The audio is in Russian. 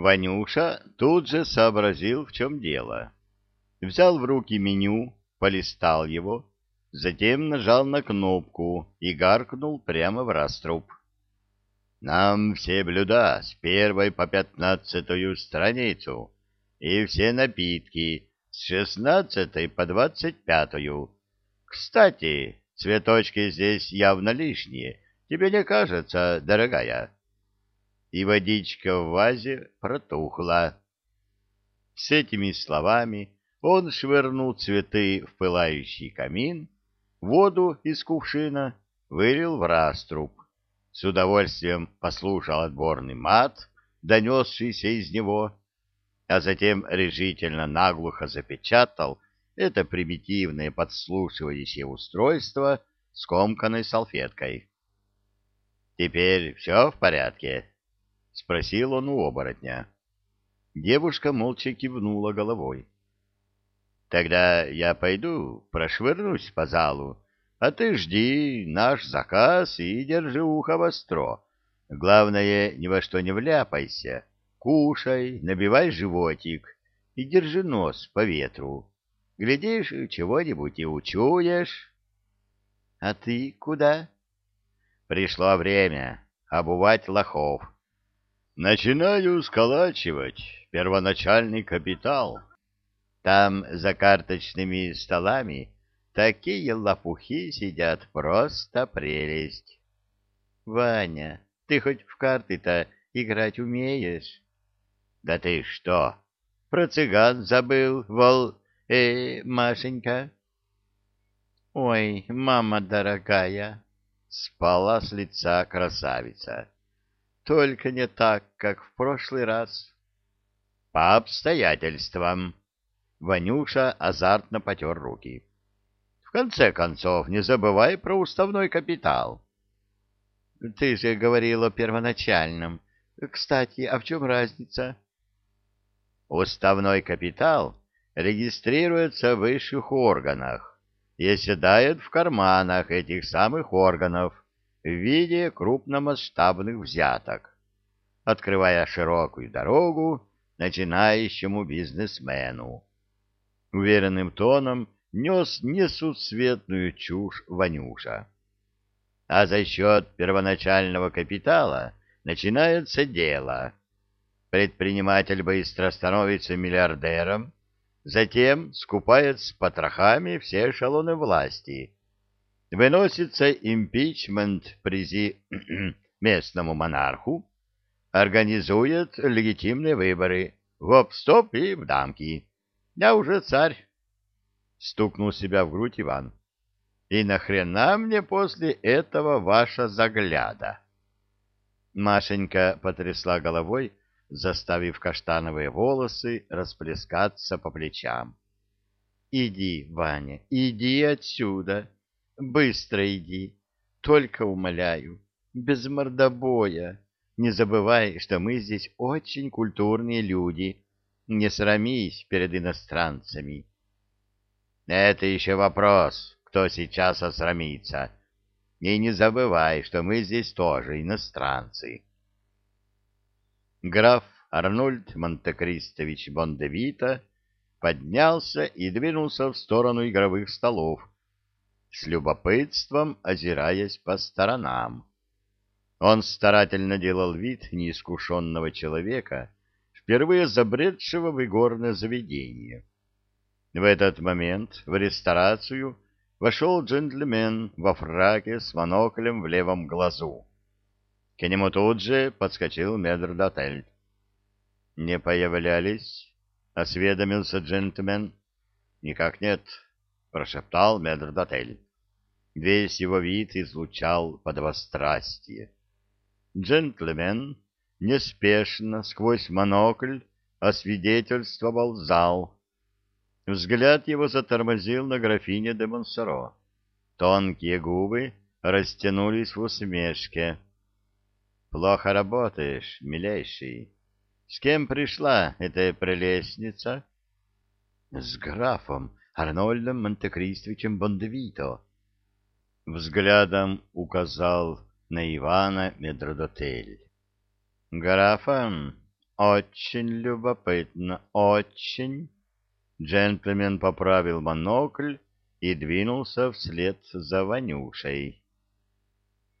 Ванюша тут же сообразил, в чем дело. Взял в руки меню, полистал его, затем нажал на кнопку и гаркнул прямо в раструб. «Нам все блюда с первой по пятнадцатую страницу и все напитки с шестнадцатой по двадцать пятую. Кстати, цветочки здесь явно лишние, тебе не кажется, дорогая?» И водичка в вазе протухла. С этими словами он швырнул цветы в пылающий камин, воду из кувшина вылил в раструб, с удовольствием послушал отборный мат, донесшийся из него, а затем решительно наглухо запечатал это примитивное подслушивающее устройство скомканной салфеткой. «Теперь все в порядке?» — спросил он у оборотня. Девушка молча кивнула головой. Тогда я пойду, прошвырнусь по залу, а ты жди наш заказ и держи ухо востро. Главное, ни во что не вляпайся. Кушай, набивай животик и держи нос по ветру. Глядишь, чего-нибудь и учуешь. — А ты куда? — Пришло время обувать лохов. Начинаю сколачивать первоначальный капитал. Там за карточными столами такие лопухи сидят, просто прелесть. Ваня, ты хоть в карты-то играть умеешь? Да ты что, про цыган забыл, вол... э, Машенька? Ой, мама дорогая, спала с лица красавица. Только не так, как в прошлый раз. По обстоятельствам. Ванюша азартно потер руки. В конце концов, не забывай про уставной капитал. Ты же говорил о первоначальном. Кстати, а в чем разница? Уставной капитал регистрируется в высших органах и оседает в карманах этих самых органов в виде крупномасштабных взяток, открывая широкую дорогу начинающему бизнесмену уверенным тоном нес несусветную чушь Ванюша. А за счет первоначального капитала начинается дело. Предприниматель быстро становится миллиардером, затем скупает с потрохами все эшелоны власти. Выносится импичмент призи местному монарху, организует легитимные выборы в оп-стоп и в дамки. Я уже царь. Стукнул себя в грудь Иван. И нахрена мне после этого ваша загляда? Машенька потрясла головой, заставив каштановые волосы расплескаться по плечам. Иди, Ваня, иди отсюда. Быстро иди. Только умоляю, без мордобоя. Не забывай, что мы здесь очень культурные люди не срамись перед иностранцами. Это еще вопрос, кто сейчас осрамится. И не забывай, что мы здесь тоже иностранцы. Граф Арнольд Монтекристович Бондевита поднялся и двинулся в сторону игровых столов, с любопытством озираясь по сторонам. Он старательно делал вид неискушенного человека, впервые забредшего в игорное заведение. В этот момент в ресторацию вошел джентльмен во фраке с моноклем в левом глазу. К нему тут же подскочил медрдотель. — Не появлялись? — осведомился джентльмен. — Никак нет, — прошептал медрдотель. Весь его вид излучал подвострастие. Джентльмен неспешно сквозь монокль освидетельствовал зал. Взгляд его затормозил на графине де Монсоро. Тонкие губы растянулись в усмешке. — Плохо работаешь, милейший. С кем пришла эта прелестница? — С графом Арнольдом Монтекристовичем Бондевито. Взглядом указал на Ивана Медродотель. Графа? очень любопытно, очень. Джентльмен поправил монокль и двинулся вслед за Ванюшей.